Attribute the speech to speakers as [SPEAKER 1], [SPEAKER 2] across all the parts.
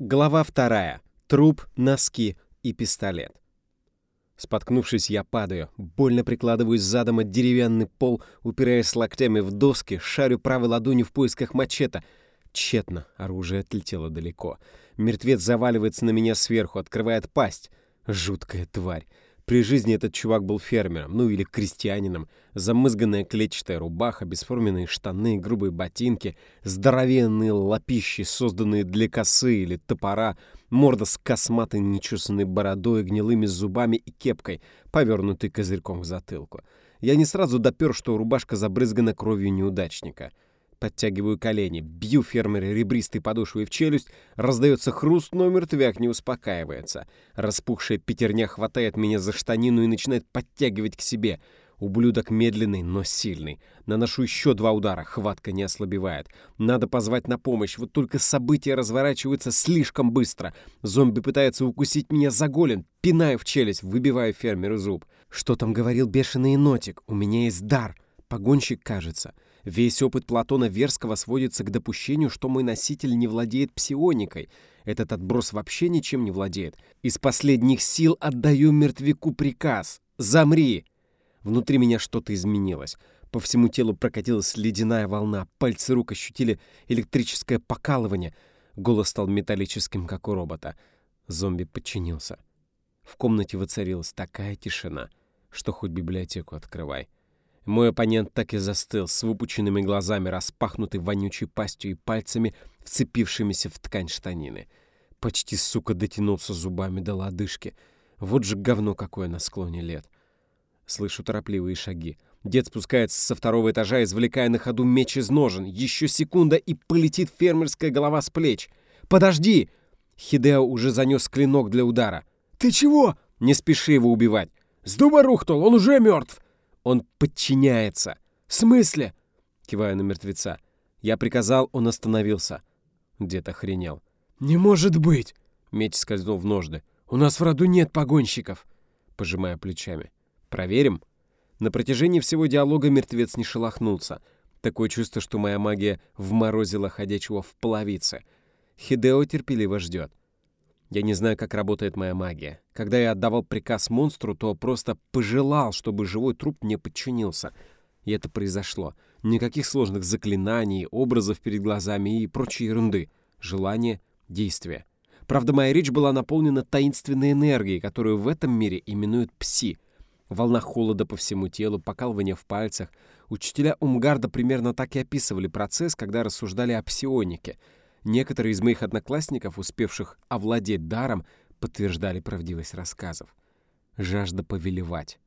[SPEAKER 1] Глава вторая. Труп, носки и пистолет. Споткнувшись, я падаю, больно прикладываюсь задом от деревянный пол, упираясь локтями в доски, шарю правой ладонью в поисках мачете. Тщетно, оружие отлетело далеко. Мертвец заваливается на меня сверху, открывает пасть. Жуткая тварь. При жизни этот чувак был фермером, ну или крестьянином. Замызганная клетчатая рубаха, бесформенные штаны, грубые ботинки, здоровенные лапищи, созданные для косы или топора, морда с косматой нечесанной бородой, гнилыми зубами и кепкой, повернутой козырьком к затылку. Я не сразу допер, что рубашка забрызгана кровью неудачника — Подтягиваю колени, бью фермера ребристой подошвой в челюсть, раздается хруст, но мертвяк не успокаивается. Распухшая пятерня хватает меня за штанину и начинает подтягивать к себе. Ублюдок медленный, но сильный. Наношу еще два удара, хватка не ослабевает. Надо позвать на помощь, вот только события разворачиваются слишком быстро. Зомби пытается укусить меня за голен, пинаю в челюсть, выбиваю фермеру зуб. Что там говорил бешеный енотик? У меня есть дар. Погонщик, кажется. Весь опыт Платона Верского сводится к допущению, что мой носитель не владеет псионикой. Этот отброс вообще ничем не владеет. Из последних сил отдаю мертвяку приказ. «Замри!» Внутри меня что-то изменилось. По всему телу прокатилась ледяная волна, пальцы рук ощутили электрическое покалывание. Голос стал металлическим, как у робота. Зомби подчинился. В комнате воцарилась такая тишина, что хоть библиотеку открывай. Мой оппонент так и застыл, с выпученными глазами, распахнутой вонючей пастью и пальцами, вцепившимися в ткань штанины. Почти, сука, дотянулся зубами до лодыжки. Вот же говно какое на склоне лет. Слышу торопливые шаги. Дед спускается со второго этажа, извлекая на ходу меч из ножен. Еще секунда, и полетит фермерская голова с плеч. «Подожди!» Хидео уже занес клинок для удара.
[SPEAKER 2] «Ты чего?»
[SPEAKER 1] «Не спеши его убивать!»
[SPEAKER 2] «С дуба рухнул, он уже мертв!»
[SPEAKER 1] Он подчиняется.
[SPEAKER 2] В смысле?
[SPEAKER 1] Киваю на мертвеца. Я приказал, он остановился. Дед охренел.
[SPEAKER 2] Не может быть!
[SPEAKER 1] Меч скользнул в ножны.
[SPEAKER 2] У нас в роду нет погонщиков.
[SPEAKER 1] Пожимая плечами. Проверим? На протяжении всего диалога мертвец не шелохнулся. Такое чувство, что моя магия вморозила ходячего в половице. Хидео терпеливо ждет. Я не знаю, как работает моя магия. Когда я отдавал приказ монстру, то просто пожелал, чтобы живой труп мне подчинился. И это произошло. Никаких сложных заклинаний, образов перед глазами и прочей ерунды. Желание, действие. Правда, моя речь была наполнена таинственной энергией, которую в этом мире именуют пси. Волна холода по всему телу, покалывание в пальцах. Учителя Умгарда примерно так и описывали процесс, когда рассуждали о псионике — Некоторые из моих одноклассников, успевших овладеть даром, подтверждали правдивость рассказов. Жажда повелевать.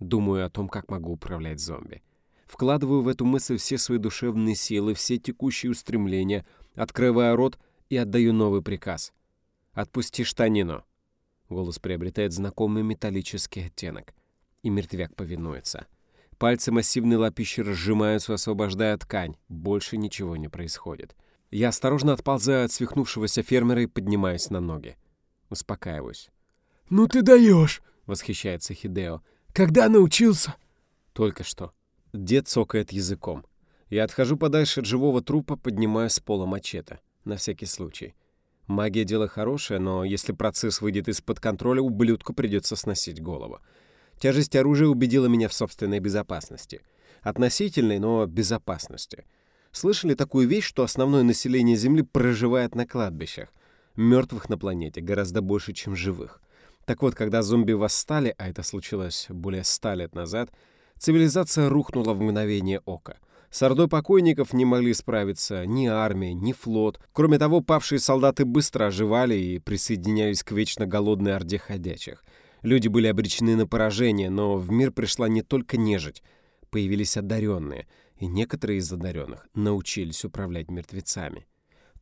[SPEAKER 1] Думаю о том, как могу управлять зомби. Вкладываю в эту мысль все свои душевные силы, все текущие устремления, открывая рот и отдаю новый приказ. «Отпусти штанину!» Голос приобретает знакомый металлический оттенок. И мертвяк повинуется. Пальцы массивной лапищи разжимаются, освобождая ткань. Больше ничего не происходит. Я осторожно отползаю от свихнувшегося фермера и поднимаюсь на ноги. Успокаиваюсь.
[SPEAKER 2] «Ну ты даешь!»
[SPEAKER 1] — восхищается Хидео.
[SPEAKER 2] «Когда научился?»
[SPEAKER 1] «Только что». Дед цокает языком. Я отхожу подальше от живого трупа, поднимаю с пола мачете. На всякий случай. Магия — дело хорошее, но если процесс выйдет из-под контроля, ублюдку придется сносить голову. Тяжесть оружия убедила меня в собственной безопасности. Относительной, но безопасности. Слышали такую вещь, что основное население Земли проживает на кладбищах? Мертвых на планете гораздо больше, чем живых. Так вот, когда зомби восстали, а это случилось более ста лет назад, цивилизация рухнула в мгновение ока. С ордой покойников не могли справиться ни армия, ни флот. Кроме того, павшие солдаты быстро оживали и присоединялись к вечно голодной орде ходячих. Люди были обречены на поражение, но в мир пришла не только нежить. Появились одаренные — и некоторые из одаренных научились управлять мертвецами.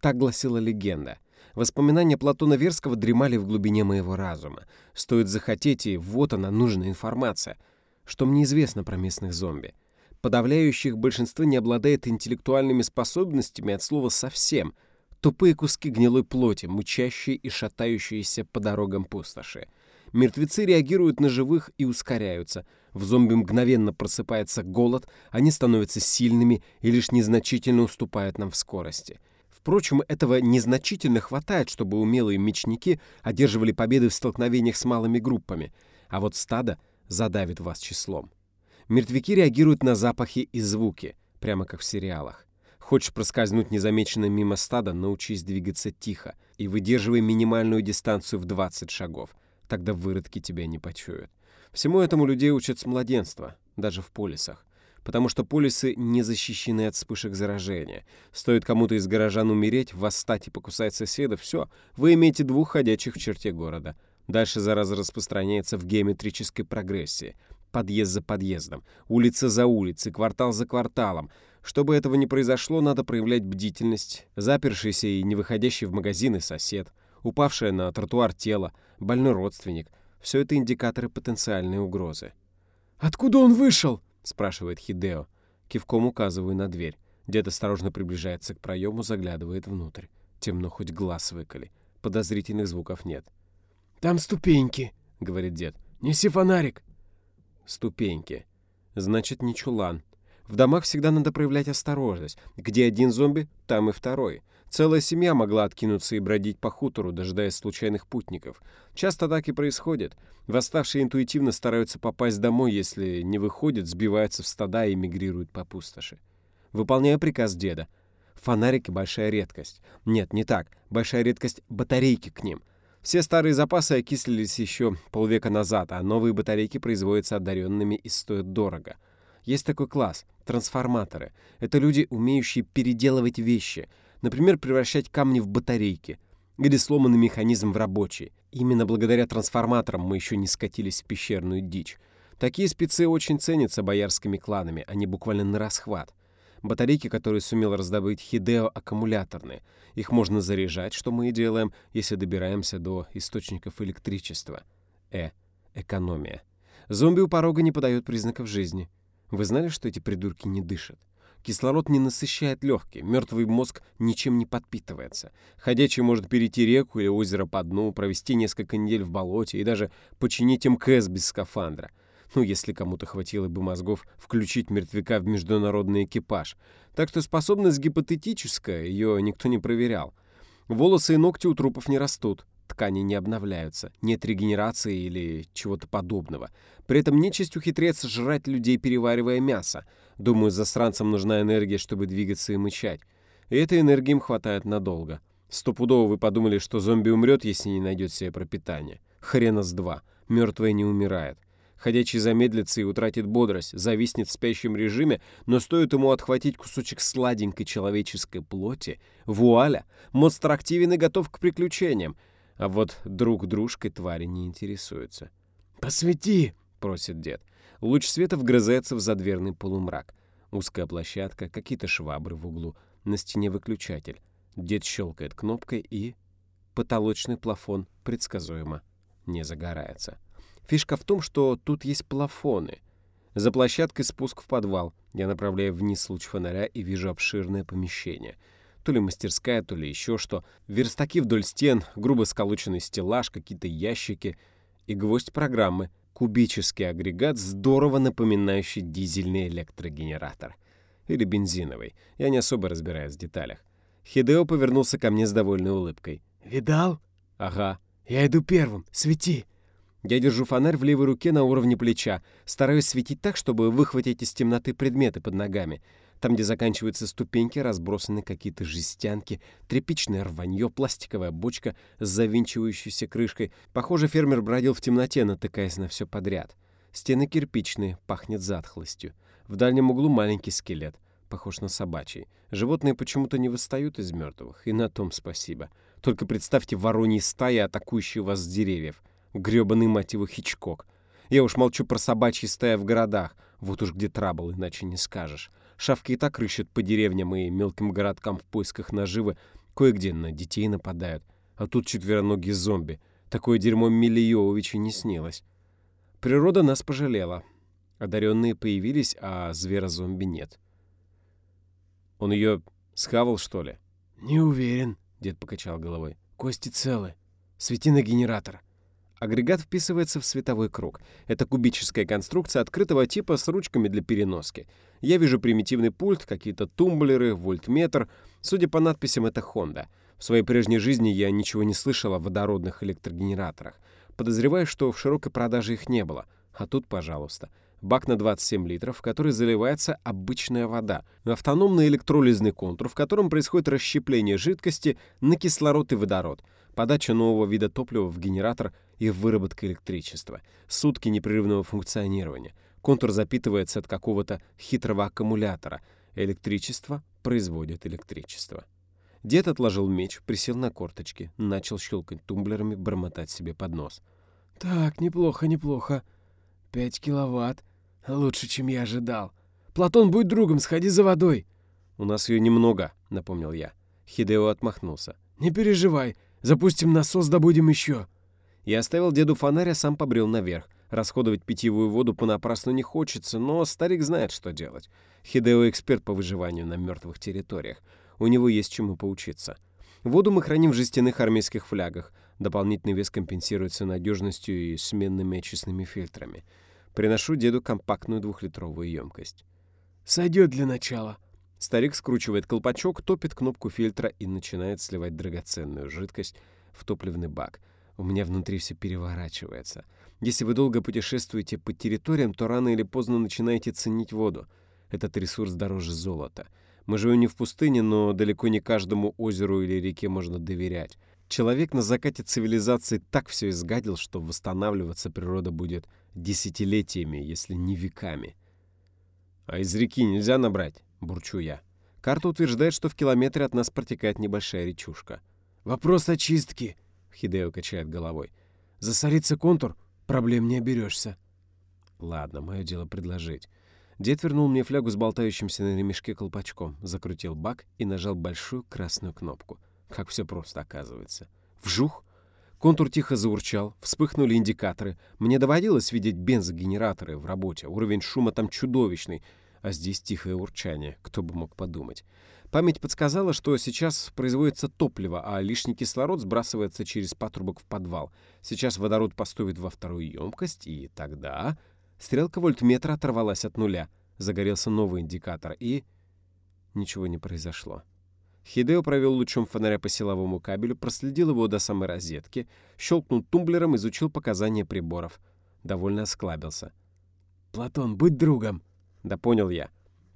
[SPEAKER 1] Так гласила легенда. Воспоминания Платона Верского дремали в глубине моего разума. Стоит захотеть, и вот она, нужная информация. Что мне известно про местных зомби? Подавляющих большинство не обладает интеллектуальными способностями от слова «совсем». Тупые куски гнилой плоти, мучащие и шатающиеся по дорогам пустоши. Мертвецы реагируют на живых и ускоряются. В зомби мгновенно просыпается голод, они становятся сильными и лишь незначительно уступают нам в скорости. Впрочем, этого незначительно хватает, чтобы умелые мечники одерживали победы в столкновениях с малыми группами, а вот стадо задавит вас числом. Мертвяки реагируют на запахи и звуки, прямо как в сериалах. Хочешь проскользнуть незамеченно мимо стада, научись двигаться тихо и выдерживай минимальную дистанцию в 20 шагов. Тогда выродки тебя не почуют. Всему этому людей учат с младенства, даже в полисах. Потому что полисы не защищены от вспышек заражения. Стоит кому-то из горожан умереть, восстать и покусать соседа, все, вы имеете двух ходячих в черте города. Дальше зараза распространяется в геометрической прогрессии. Подъезд за подъездом, улица за улицей, квартал за кварталом — чтобы этого не произошло, надо проявлять бдительность. Запершийся и не выходящий в магазины сосед, упавшее на тротуар тело, больной родственник — все это индикаторы потенциальной угрозы.
[SPEAKER 2] «Откуда он вышел?»
[SPEAKER 1] — спрашивает Хидео. Кивком указываю на дверь. Дед осторожно приближается к проему, заглядывает внутрь. Темно хоть глаз выколи. Подозрительных звуков нет.
[SPEAKER 2] «Там ступеньки», — говорит дед. «Неси фонарик».
[SPEAKER 1] Ступеньки. Значит, не чулан. В домах всегда надо проявлять осторожность. Где один зомби, там и второй. Целая семья могла откинуться и бродить по хутору, дожидаясь случайных путников. Часто так и происходит. Восставшие интуитивно стараются попасть домой, если не выходят, сбиваются в стада и мигрируют по пустоши. Выполняя приказ деда. Фонарики — большая редкость. Нет, не так. Большая редкость — батарейки к ним. Все старые запасы окислились еще полвека назад, а новые батарейки производятся одаренными и стоят дорого — есть такой класс — трансформаторы. Это люди, умеющие переделывать вещи. Например, превращать камни в батарейки. Или сломанный механизм в рабочий. Именно благодаря трансформаторам мы еще не скатились в пещерную дичь. Такие спецы очень ценятся боярскими кланами, они буквально на расхват. Батарейки, которые сумел раздобыть Хидео, аккумуляторные. Их можно заряжать, что мы и делаем, если добираемся до источников электричества. Э. Экономия. Зомби у порога не подают признаков жизни. Вы знали, что эти придурки не дышат? Кислород не насыщает легкие, мертвый мозг ничем не подпитывается. Ходячий может перейти реку или озеро по дну, провести несколько недель в болоте и даже починить МКС без скафандра. Ну, если кому-то хватило бы мозгов включить мертвяка в международный экипаж. Так что способность гипотетическая, ее никто не проверял. Волосы и ногти у трупов не растут ткани не обновляются, нет регенерации или чего-то подобного. При этом нечисть ухитряется жрать людей, переваривая мясо. Думаю, засранцам нужна энергия, чтобы двигаться и мычать. И этой энергии им хватает надолго. Стопудово вы подумали, что зомби умрет, если не найдет себе пропитание. Хрена с два. Мертвая не умирает. Ходячий замедлится и утратит бодрость, зависнет в спящем режиме, но стоит ему отхватить кусочек сладенькой человеческой плоти, вуаля, монстр активен и готов к приключениям. А вот друг дружкой твари не интересуются.
[SPEAKER 2] «Посвети!»
[SPEAKER 1] — просит дед. Луч света вгрызается в задверный полумрак. Узкая площадка, какие-то швабры в углу, на стене выключатель. Дед щелкает кнопкой и... Потолочный плафон предсказуемо не загорается. Фишка в том, что тут есть плафоны. За площадкой спуск в подвал. Я направляю вниз луч фонаря и вижу обширное помещение — то ли мастерская, то ли еще что. Верстаки вдоль стен, грубо сколоченный стеллаж, какие-то ящики и гвоздь программы. Кубический агрегат, здорово напоминающий дизельный электрогенератор. Или бензиновый. Я не особо разбираюсь в деталях. Хидео повернулся ко мне с довольной улыбкой.
[SPEAKER 2] «Видал?»
[SPEAKER 1] «Ага».
[SPEAKER 2] «Я иду первым. Свети!»
[SPEAKER 1] Я держу фонарь в левой руке на уровне плеча. Стараюсь светить так, чтобы выхватить из темноты предметы под ногами. Там, где заканчиваются ступеньки, разбросаны какие-то жестянки, тряпичное рванье, пластиковая бочка с завинчивающейся крышкой. Похоже, фермер бродил в темноте, натыкаясь на все подряд. Стены кирпичные, пахнет затхлостью. В дальнем углу маленький скелет, похож на собачий. Животные почему-то не восстают из мертвых, и на том спасибо. Только представьте вороньи стаи, атакующие вас с деревьев. Грёбаный, мать Хичкок. Я уж молчу про собачьи стаи в городах. Вот уж где трабл, иначе не скажешь. Шавки и так рыщут по деревням и мелким городкам в поисках наживы. Кое-где на детей нападают. А тут четвероногие зомби. Такое дерьмо Милиевичу не снилось. Природа нас пожалела. Одаренные появились, а звера-зомби нет. Он ее схавал, что ли?
[SPEAKER 2] «Не уверен», —
[SPEAKER 1] дед покачал головой.
[SPEAKER 2] «Кости целы. Свети на генератор».
[SPEAKER 1] Агрегат вписывается в световой круг. Это кубическая конструкция открытого типа с ручками для переноски. Я вижу примитивный пульт, какие-то тумблеры, вольтметр. Судя по надписям, это Honda. В своей прежней жизни я ничего не слышал о водородных электрогенераторах. Подозреваю, что в широкой продаже их не было. А тут, пожалуйста, бак на 27 литров, в который заливается обычная вода, автономный электролизный контур, в котором происходит расщепление жидкости на кислород и водород — подача нового вида топлива в генератор и выработка электричества, сутки непрерывного функционирования. Контур запитывается от какого-то хитрого аккумулятора. Электричество производит электричество. Дед отложил меч, присел на корточки, начал щелкать тумблерами, бормотать себе под нос.
[SPEAKER 2] «Так, неплохо, неплохо. Пять киловатт. Лучше, чем я ожидал. Платон, будь другом, сходи за водой».
[SPEAKER 1] «У нас ее немного», — напомнил я. Хидео отмахнулся.
[SPEAKER 2] «Не переживай. Запустим насос, добудем еще».
[SPEAKER 1] Я оставил деду фонарь, а сам побрел наверх. Расходовать питьевую воду понапрасну не хочется, но старик знает, что делать. Хидео эксперт по выживанию на мертвых территориях. У него есть чему поучиться. Воду мы храним в жестяных армейских флягах. Дополнительный вес компенсируется надежностью и сменными очистными фильтрами. Приношу деду компактную двухлитровую емкость.
[SPEAKER 2] «Сойдет для начала»,
[SPEAKER 1] Старик скручивает колпачок, топит кнопку фильтра и начинает сливать драгоценную жидкость в топливный бак. У меня внутри все переворачивается. Если вы долго путешествуете по территориям, то рано или поздно начинаете ценить воду. Этот ресурс дороже золота. Мы живем не в пустыне, но далеко не каждому озеру или реке можно доверять. Человек на закате цивилизации так все изгадил, что восстанавливаться природа будет десятилетиями, если не веками. А из реки нельзя набрать? бурчу я. Карта утверждает, что в километре от нас протекает небольшая речушка.
[SPEAKER 2] «Вопрос очистки», — Хидео качает головой. «Засорится контур, проблем не оберешься».
[SPEAKER 1] Ладно, мое дело предложить. Дед вернул мне флягу с болтающимся на ремешке колпачком, закрутил бак и нажал большую красную кнопку. Как все просто оказывается. Вжух! Контур тихо заурчал, вспыхнули индикаторы. Мне доводилось видеть бензогенераторы в работе. Уровень шума там чудовищный а здесь тихое урчание, кто бы мог подумать. Память подсказала, что сейчас производится топливо, а лишний кислород сбрасывается через патрубок в подвал. Сейчас водород поступит во вторую емкость, и тогда... Стрелка вольтметра оторвалась от нуля. Загорелся новый индикатор, и... Ничего не произошло. Хидео провел лучом фонаря по силовому кабелю, проследил его до самой розетки, щелкнул тумблером, изучил показания приборов. Довольно осклабился.
[SPEAKER 2] «Платон, будь другом!»
[SPEAKER 1] Да понял я.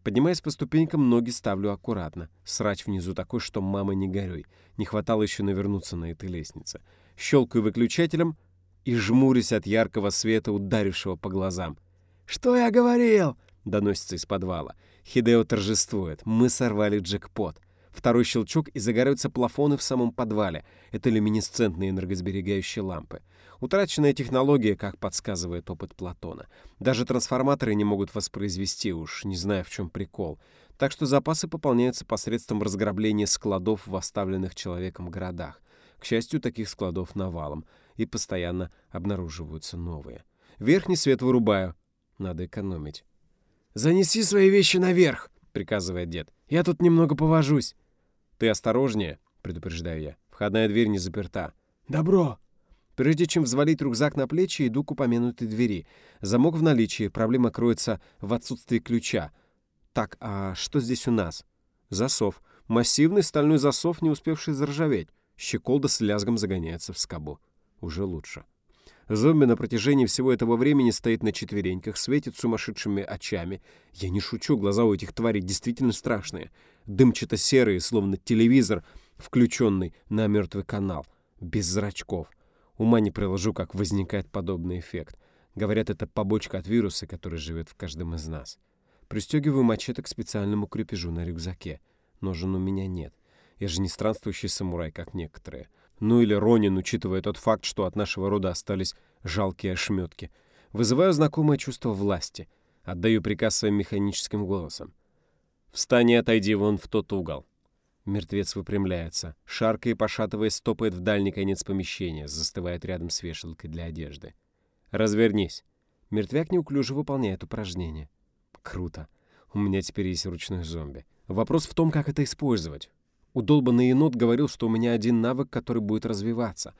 [SPEAKER 1] Поднимаясь по ступенькам, ноги ставлю аккуратно. Срач внизу такой, что мама не горюй. Не хватало еще навернуться на этой лестнице. Щелкаю выключателем и жмурюсь от яркого света, ударившего по глазам.
[SPEAKER 2] «Что я говорил?»
[SPEAKER 1] — доносится из подвала. Хидео торжествует. Мы сорвали джекпот. Второй щелчок, и загораются плафоны в самом подвале. Это люминесцентные энергосберегающие лампы. Утраченная технология, как подсказывает опыт Платона. Даже трансформаторы не могут воспроизвести, уж не знаю, в чем прикол. Так что запасы пополняются посредством разграбления складов в оставленных человеком городах. К счастью, таких складов навалом. И постоянно обнаруживаются новые. Верхний свет вырубаю. Надо экономить.
[SPEAKER 2] «Занеси свои вещи наверх!» — приказывает дед. «Я тут немного повожусь».
[SPEAKER 1] «Ты осторожнее», — предупреждаю я. «Входная дверь не заперта».
[SPEAKER 2] «Добро».
[SPEAKER 1] Прежде чем взвалить рюкзак на плечи, иду к упомянутой двери. Замок в наличии, проблема кроется в отсутствии ключа. Так, а что здесь у нас? Засов. Массивный стальной засов, не успевший заржаветь. Щеколда с лязгом загоняется в скобу. Уже лучше. Зомби на протяжении всего этого времени стоит на четвереньках, светит сумасшедшими очами. Я не шучу, глаза у этих тварей действительно страшные. Дымчато-серые, словно телевизор, включенный на мертвый канал. Без зрачков. Ума не приложу, как возникает подобный эффект. Говорят, это побочка от вируса, который живет в каждом из нас. Пристегиваю мачете к специальному крепежу на рюкзаке. Ножен у меня нет. Я же не странствующий самурай, как некоторые. Ну или Ронин, учитывая тот факт, что от нашего рода остались жалкие ошметки. Вызываю знакомое чувство власти. Отдаю приказ своим механическим голосом. «Встань и отойди вон в тот угол». Мертвец выпрямляется, шаркая и пошатываясь, стопает в дальний конец помещения, застывает рядом с вешалкой для одежды. «Развернись». Мертвяк неуклюже выполняет упражнение. Круто. У меня теперь есть ручной зомби. Вопрос в том, как это использовать. Удолбанный енот говорил, что у меня один навык, который будет развиваться.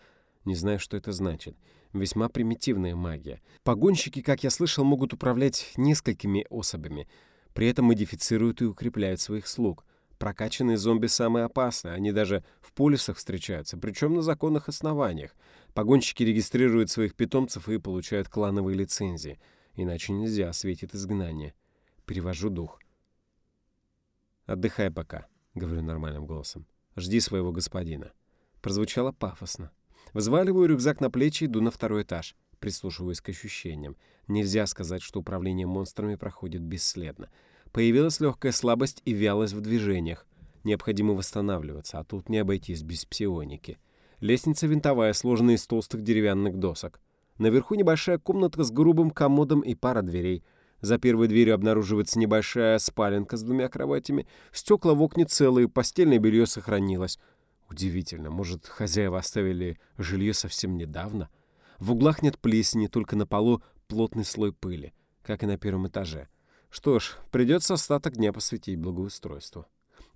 [SPEAKER 1] Не знаю, что это значит. Весьма примитивная магия. Погонщики, как я слышал, могут управлять несколькими особями. При этом модифицируют и укрепляют своих слуг. Прокачанные зомби самые опасные. Они даже в полисах встречаются, причем на законных основаниях. Погонщики регистрируют своих питомцев и получают клановые лицензии. Иначе нельзя, светит изгнание. Перевожу дух. «Отдыхай пока», — говорю нормальным голосом. «Жди своего господина». Прозвучало пафосно. Взваливаю рюкзак на плечи иду на второй этаж. Прислушиваюсь к ощущениям. Нельзя сказать, что управление монстрами проходит бесследно. Появилась легкая слабость и вялость в движениях. Необходимо восстанавливаться, а тут не обойтись без псионики. Лестница винтовая, сложенная из толстых деревянных досок. Наверху небольшая комнатка с грубым комодом и пара дверей. За первой дверью обнаруживается небольшая спаленка с двумя кроватями. Стекла в окне целые, постельное белье сохранилось. Удивительно, может, хозяева оставили жилье совсем недавно? В углах нет плесени, только на полу плотный слой пыли, как и на первом этаже. Что ж, придется остаток дня посвятить благоустройству.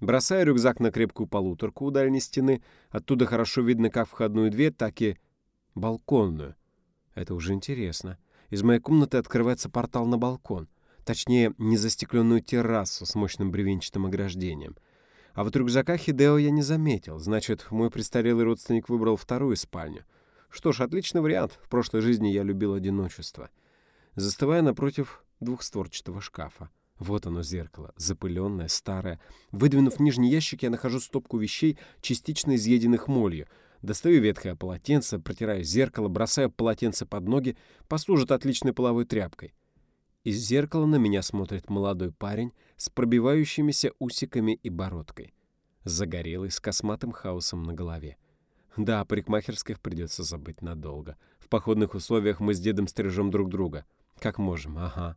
[SPEAKER 1] Бросаю рюкзак на крепкую полуторку у дальней стены. Оттуда хорошо видно как входную дверь, так и балконную. Это уже интересно. Из моей комнаты открывается портал на балкон. Точнее, незастекленную террасу с мощным бревенчатым ограждением. А вот рюкзака Хидео я не заметил. Значит, мой престарелый родственник выбрал вторую спальню. Что ж, отличный вариант. В прошлой жизни я любил одиночество. Застывая напротив двухстворчатого шкафа. Вот оно зеркало, запыленное, старое. Выдвинув нижний ящик, я нахожу стопку вещей, частично изъеденных молью. Достаю ветхое полотенце, протираю зеркало, бросаю полотенце под ноги, послужит отличной половой тряпкой. Из зеркала на меня смотрит молодой парень с пробивающимися усиками и бородкой. Загорелый, с косматым хаосом на голове. Да, парикмахерских придется забыть надолго. В походных условиях мы с дедом стрижем друг друга. Как можем, ага.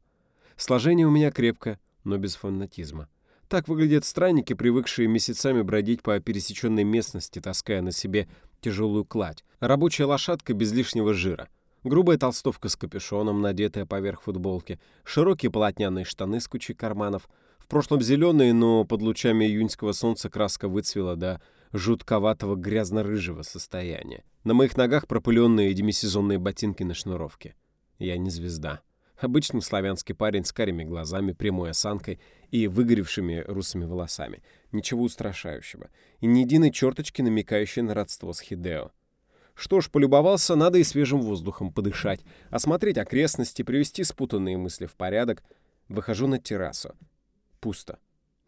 [SPEAKER 1] Сложение у меня крепкое, но без фанатизма. Так выглядят странники, привыкшие месяцами бродить по пересеченной местности, таская на себе тяжелую кладь. Рабочая лошадка без лишнего жира. Грубая толстовка с капюшоном, надетая поверх футболки. Широкие полотняные штаны с кучей карманов. В прошлом зеленые, но под лучами июньского солнца краска выцвела до жутковатого грязно-рыжего состояния. На моих ногах пропыленные демисезонные ботинки на шнуровке. Я не звезда. Обычный славянский парень с карими глазами, прямой осанкой и выгоревшими русыми волосами. Ничего устрашающего. И ни единой черточки, намекающей на родство с Хидео. Что ж, полюбовался, надо и свежим воздухом подышать, осмотреть окрестности, привести спутанные мысли в порядок. Выхожу на террасу. Пусто.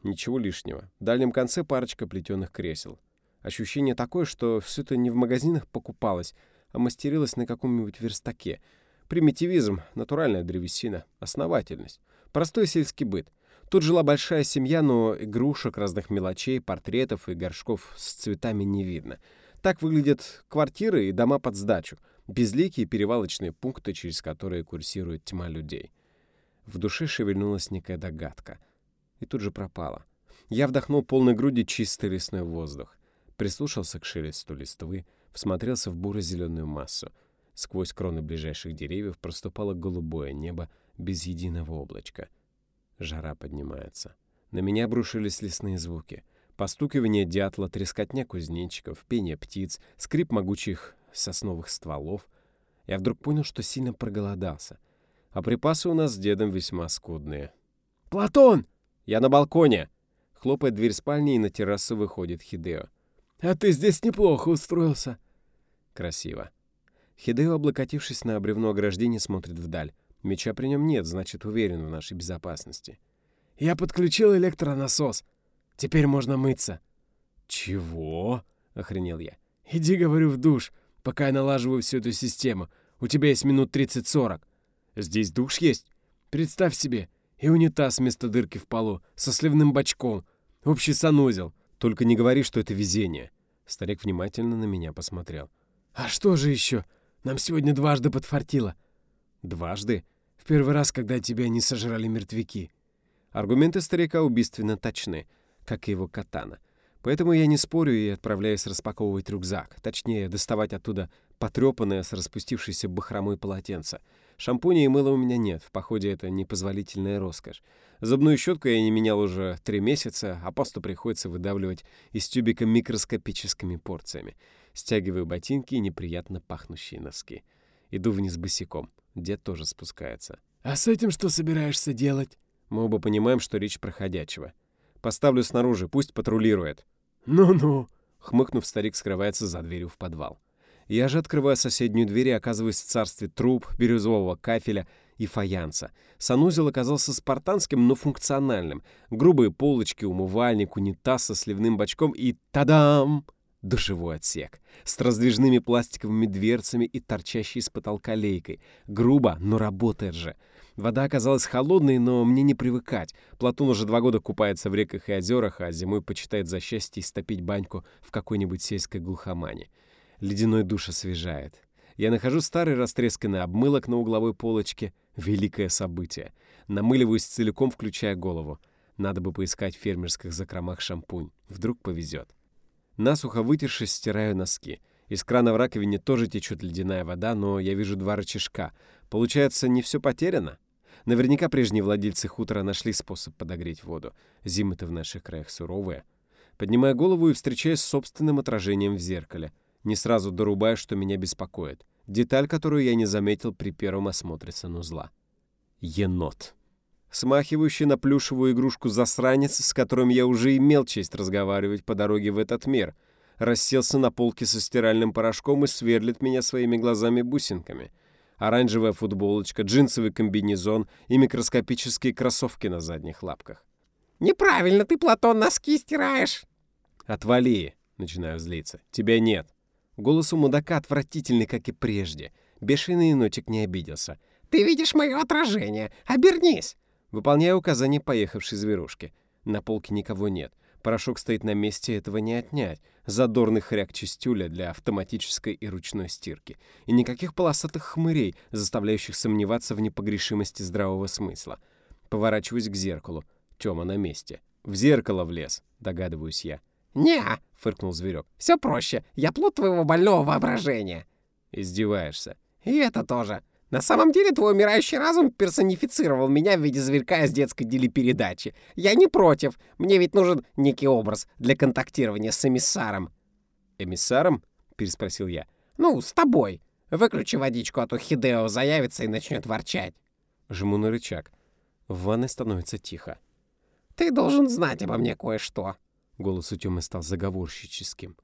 [SPEAKER 1] Ничего лишнего. В дальнем конце парочка плетеных кресел. Ощущение такое, что все это не в магазинах покупалось, а мастерилось на каком-нибудь верстаке — Примитивизм, натуральная древесина, основательность. Простой сельский быт. Тут жила большая семья, но игрушек, разных мелочей, портретов и горшков с цветами не видно. Так выглядят квартиры и дома под сдачу. Безликие перевалочные пункты, через которые курсирует тьма людей. В душе шевельнулась некая догадка. И тут же пропала. Я вдохнул полной груди чистый лесной воздух. Прислушался к шелесту листвы, всмотрелся в буро-зеленую массу — Сквозь кроны ближайших деревьев проступало голубое небо без единого облачка. Жара поднимается. На меня обрушились лесные звуки. Постукивание дятла, трескотня кузнечиков, пение птиц, скрип могучих сосновых стволов. Я вдруг понял, что сильно проголодался. А припасы у нас с дедом весьма скудные.
[SPEAKER 2] «Платон!»
[SPEAKER 1] «Я на балконе!» Хлопает дверь спальни, и на террасу выходит Хидео.
[SPEAKER 2] «А ты здесь неплохо устроился».
[SPEAKER 1] Красиво. Хидео, облокотившись на бревно ограждения, смотрит вдаль. Меча при нем нет, значит, уверен в нашей безопасности.
[SPEAKER 2] «Я подключил электронасос. Теперь можно мыться».
[SPEAKER 1] «Чего?» — охренел я.
[SPEAKER 2] «Иди, говорю, в душ, пока я налаживаю всю эту систему. У тебя есть минут 30-40».
[SPEAKER 1] «Здесь душ есть?»
[SPEAKER 2] «Представь себе, и унитаз вместо дырки в полу, со сливным бачком, общий санузел».
[SPEAKER 1] «Только не говори, что это везение». Старик внимательно на меня посмотрел.
[SPEAKER 2] «А что же еще? Нам сегодня дважды подфартило».
[SPEAKER 1] «Дважды?»
[SPEAKER 2] «В первый раз, когда тебя не сожрали мертвяки».
[SPEAKER 1] Аргументы старика убийственно точны, как и его катана. Поэтому я не спорю и отправляюсь распаковывать рюкзак. Точнее, доставать оттуда потрепанное с распустившейся бахромой полотенце. Шампуня и мыла у меня нет, в походе это непозволительная роскошь. Зубную щетку я не менял уже три месяца, а пасту приходится выдавливать из тюбика микроскопическими порциями. Стягиваю ботинки и неприятно пахнущие носки. Иду вниз босиком. Дед тоже спускается.
[SPEAKER 2] «А с этим что собираешься делать?»
[SPEAKER 1] Мы оба понимаем, что речь проходячего. Поставлю снаружи, пусть патрулирует.
[SPEAKER 2] «Ну-ну», —
[SPEAKER 1] хмыкнув, старик скрывается за дверью в подвал. Я же открываю соседнюю дверь и оказываюсь в царстве труб, бирюзового кафеля и фаянса. Санузел оказался спартанским, но функциональным. Грубые полочки, умывальник, унитаз со сливным бачком и тадам! Душевой отсек. С раздвижными пластиковыми дверцами и торчащей из потолка лейкой. Грубо, но работает же. Вода оказалась холодной, но мне не привыкать. Платон уже два года купается в реках и озерах, а зимой почитает за счастье истопить баньку в какой-нибудь сельской глухомане. Ледяной душ освежает. Я нахожу старый растресканный обмылок на угловой полочке. Великое событие. Намыливаюсь целиком, включая голову. Надо бы поискать в фермерских закромах шампунь. Вдруг повезет. Насухо вытершись, стираю носки. Из крана в раковине тоже течет ледяная вода, но я вижу два рычажка. Получается, не все потеряно? Наверняка прежние владельцы хутора нашли способ подогреть воду. Зимы-то в наших краях суровые. Поднимаю голову и встречаюсь с собственным отражением в зеркале — не сразу дорубаю, что меня беспокоит. Деталь, которую я не заметил при первом осмотре санузла. Енот. Смахивающий на плюшевую игрушку засранец, с которым я уже имел честь разговаривать по дороге в этот мир, расселся на полке со стиральным порошком и сверлит меня своими глазами-бусинками. Оранжевая футболочка, джинсовый комбинезон и микроскопические кроссовки на задних лапках.
[SPEAKER 3] «Неправильно ты, Платон, носки стираешь!»
[SPEAKER 1] «Отвали!» — начинаю злиться. «Тебя нет!» Голос у мудака отвратительный, как и прежде. Бешеный енотик не обиделся.
[SPEAKER 3] «Ты видишь мое отражение! Обернись!»
[SPEAKER 1] Выполняю указание поехавшей зверушки. На полке никого нет. Порошок стоит на месте, этого не отнять. Задорный хряк чистюля для автоматической и ручной стирки. И никаких полосатых хмырей, заставляющих сомневаться в непогрешимости здравого смысла. Поворачиваюсь к зеркалу. Тёма на месте. В зеркало влез, догадываюсь я.
[SPEAKER 3] «Не!» — фыркнул зверек. «Все проще. Я плод твоего больного воображения».
[SPEAKER 1] «Издеваешься».
[SPEAKER 3] «И это тоже. На самом деле твой умирающий разум персонифицировал меня в виде зверька из детской телепередачи. Я не против. Мне ведь нужен некий образ для контактирования с эмиссаром».
[SPEAKER 1] «Эмиссаром?» — переспросил я.
[SPEAKER 3] «Ну, с тобой. Выключи водичку, а то Хидео заявится и начнет ворчать».
[SPEAKER 1] Жму на рычаг. В ванной становится тихо.
[SPEAKER 3] «Ты должен знать обо мне кое-что»,
[SPEAKER 1] Голос у Тёмы стал заговорщическим.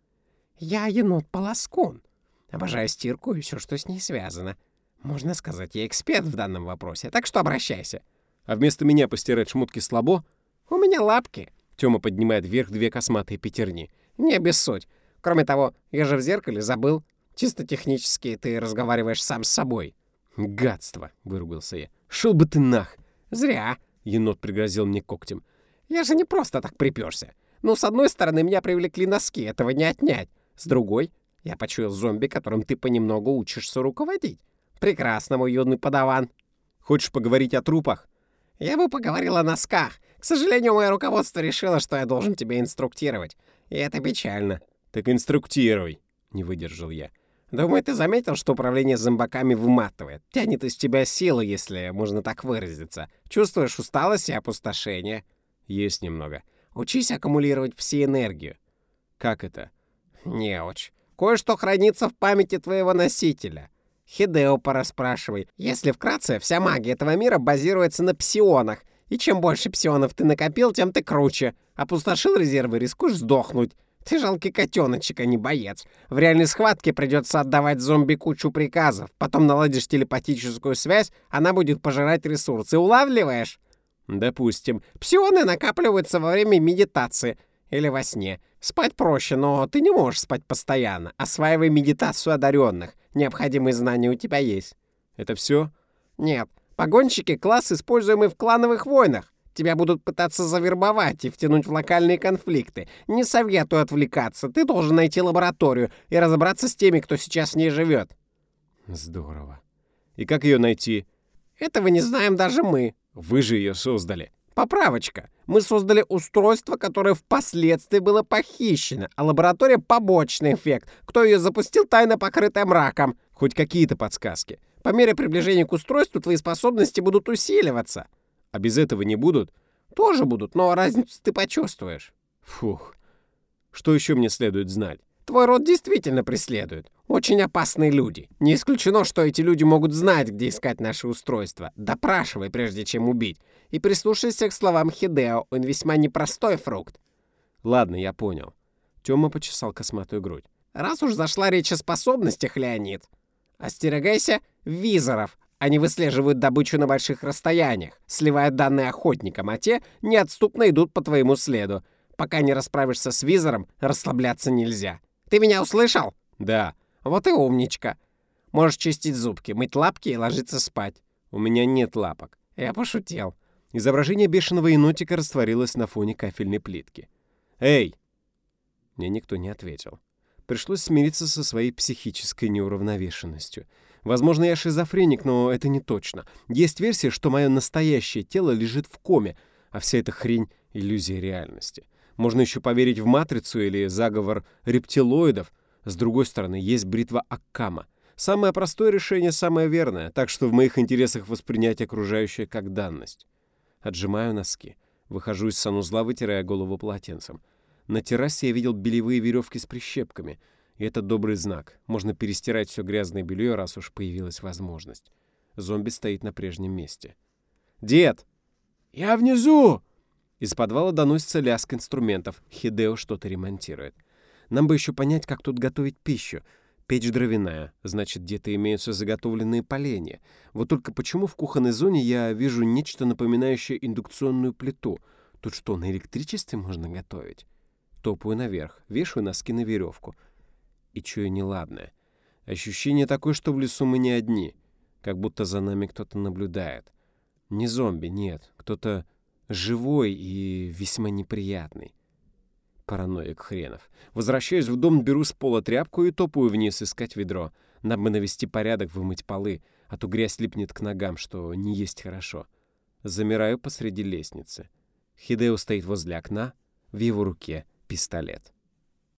[SPEAKER 3] «Я енот-полоскун. Обожаю стирку и все, что с ней связано. Можно сказать, я эксперт в данном вопросе, так что обращайся».
[SPEAKER 1] «А вместо меня постирать шмотки слабо?»
[SPEAKER 3] «У меня лапки».
[SPEAKER 1] Тёма поднимает вверх две косматые пятерни.
[SPEAKER 3] «Не обессудь. Кроме того, я же в зеркале забыл. Чисто технически ты разговариваешь сам с собой».
[SPEAKER 1] «Гадство!» — выругался я. «Шел бы ты нах!»
[SPEAKER 3] «Зря!»
[SPEAKER 1] — енот пригрозил мне когтем.
[SPEAKER 3] «Я же не просто так приперся. Ну, с одной стороны, меня привлекли носки, этого не отнять. С другой, я почуял зомби, которым ты понемногу учишься руководить. Прекрасно, мой юный подаван.
[SPEAKER 1] Хочешь поговорить о трупах?
[SPEAKER 3] Я бы поговорил о носках. К сожалению, мое руководство решило, что я должен тебя инструктировать. И это печально.
[SPEAKER 1] Так инструктируй, не выдержал я.
[SPEAKER 3] Думаю, ты заметил, что управление зомбаками выматывает. Тянет из тебя силу, если можно так выразиться. Чувствуешь усталость и опустошение?
[SPEAKER 1] Есть немного.
[SPEAKER 3] Учись аккумулировать энергию.
[SPEAKER 1] Как это?
[SPEAKER 3] Неуч. Кое-что хранится в памяти твоего носителя. Хидео пораспрашивай. Если вкратце, вся магия этого мира базируется на псионах. И чем больше псионов ты накопил, тем ты круче. Опустошил резервы, рискуешь сдохнуть. Ты жалкий котеночек, а не боец. В реальной схватке придется отдавать зомби кучу приказов. Потом наладишь телепатическую связь, она будет пожирать ресурсы. Улавливаешь?
[SPEAKER 1] Допустим.
[SPEAKER 3] Псионы накапливаются во время медитации или во сне. Спать проще, но ты не можешь спать постоянно. Осваивай медитацию одаренных. Необходимые знания у тебя есть.
[SPEAKER 1] Это все?
[SPEAKER 3] Нет. Погонщики — класс, используемый в клановых войнах. Тебя будут пытаться завербовать и втянуть в локальные конфликты. Не советую отвлекаться. Ты должен найти лабораторию и разобраться с теми, кто сейчас в ней живет.
[SPEAKER 1] Здорово. И как ее найти?
[SPEAKER 3] Этого не знаем даже мы.
[SPEAKER 1] Вы же ее создали.
[SPEAKER 3] Поправочка. Мы создали устройство, которое впоследствии было похищено, а лаборатория — побочный эффект. Кто ее запустил, тайно покрытая мраком.
[SPEAKER 1] Хоть какие-то подсказки.
[SPEAKER 3] По мере приближения к устройству твои способности будут усиливаться.
[SPEAKER 1] А без этого не будут?
[SPEAKER 3] Тоже будут, но разницу ты почувствуешь.
[SPEAKER 1] Фух. Что еще мне следует знать?
[SPEAKER 3] Твой род действительно преследует. Очень опасные люди. Не исключено, что эти люди могут знать, где искать наше устройство. Допрашивай, прежде чем убить. И прислушайся к словам Хидео. Он весьма непростой фрукт.
[SPEAKER 1] Ладно, я понял. Тёма почесал косматую грудь.
[SPEAKER 3] Раз уж зашла речь о способностях, Леонид, остерегайся визоров. Они выслеживают добычу на больших расстояниях, сливая данные охотникам, а те неотступно идут по твоему следу. Пока не расправишься с визором, расслабляться нельзя. Ты меня услышал?
[SPEAKER 1] Да.
[SPEAKER 3] Вот и умничка. Можешь чистить зубки, мыть лапки и ложиться спать.
[SPEAKER 1] У меня нет лапок.
[SPEAKER 3] Я пошутил.
[SPEAKER 1] Изображение бешеного енотика растворилось на фоне кафельной плитки. «Эй!» Мне никто не ответил. Пришлось смириться со своей психической неуравновешенностью. Возможно, я шизофреник, но это не точно. Есть версия, что мое настоящее тело лежит в коме, а вся эта хрень — иллюзия реальности. Можно еще поверить в матрицу или заговор рептилоидов. С другой стороны, есть бритва Аккама. Самое простое решение самое верное, так что в моих интересах воспринять окружающее как данность. Отжимаю носки. Выхожу из санузла, вытирая голову полотенцем. На террасе я видел белевые веревки с прищепками. И это добрый знак. Можно перестирать все грязное белье, раз уж появилась возможность. Зомби стоит на прежнем месте. «Дед!»
[SPEAKER 2] «Я внизу!»
[SPEAKER 1] Из подвала доносится лязг инструментов. Хидео что-то ремонтирует. Нам бы еще понять, как тут готовить пищу. Печь дровяная, значит, где-то имеются заготовленные поленья. Вот только почему в кухонной зоне я вижу нечто напоминающее индукционную плиту? Тут что, на электричестве можно готовить? Топаю наверх, вешаю носки на веревку. И чую неладное. Ощущение такое, что в лесу мы не одни. Как будто за нами кто-то наблюдает. Не зомби, нет. Кто-то живой и весьма неприятный. Параноик хренов. Возвращаюсь в дом, беру с пола тряпку и топаю вниз искать ведро. Надо бы навести порядок, вымыть полы, а то грязь липнет к ногам, что не есть хорошо. Замираю посреди лестницы. Хидео стоит возле окна, в его руке пистолет.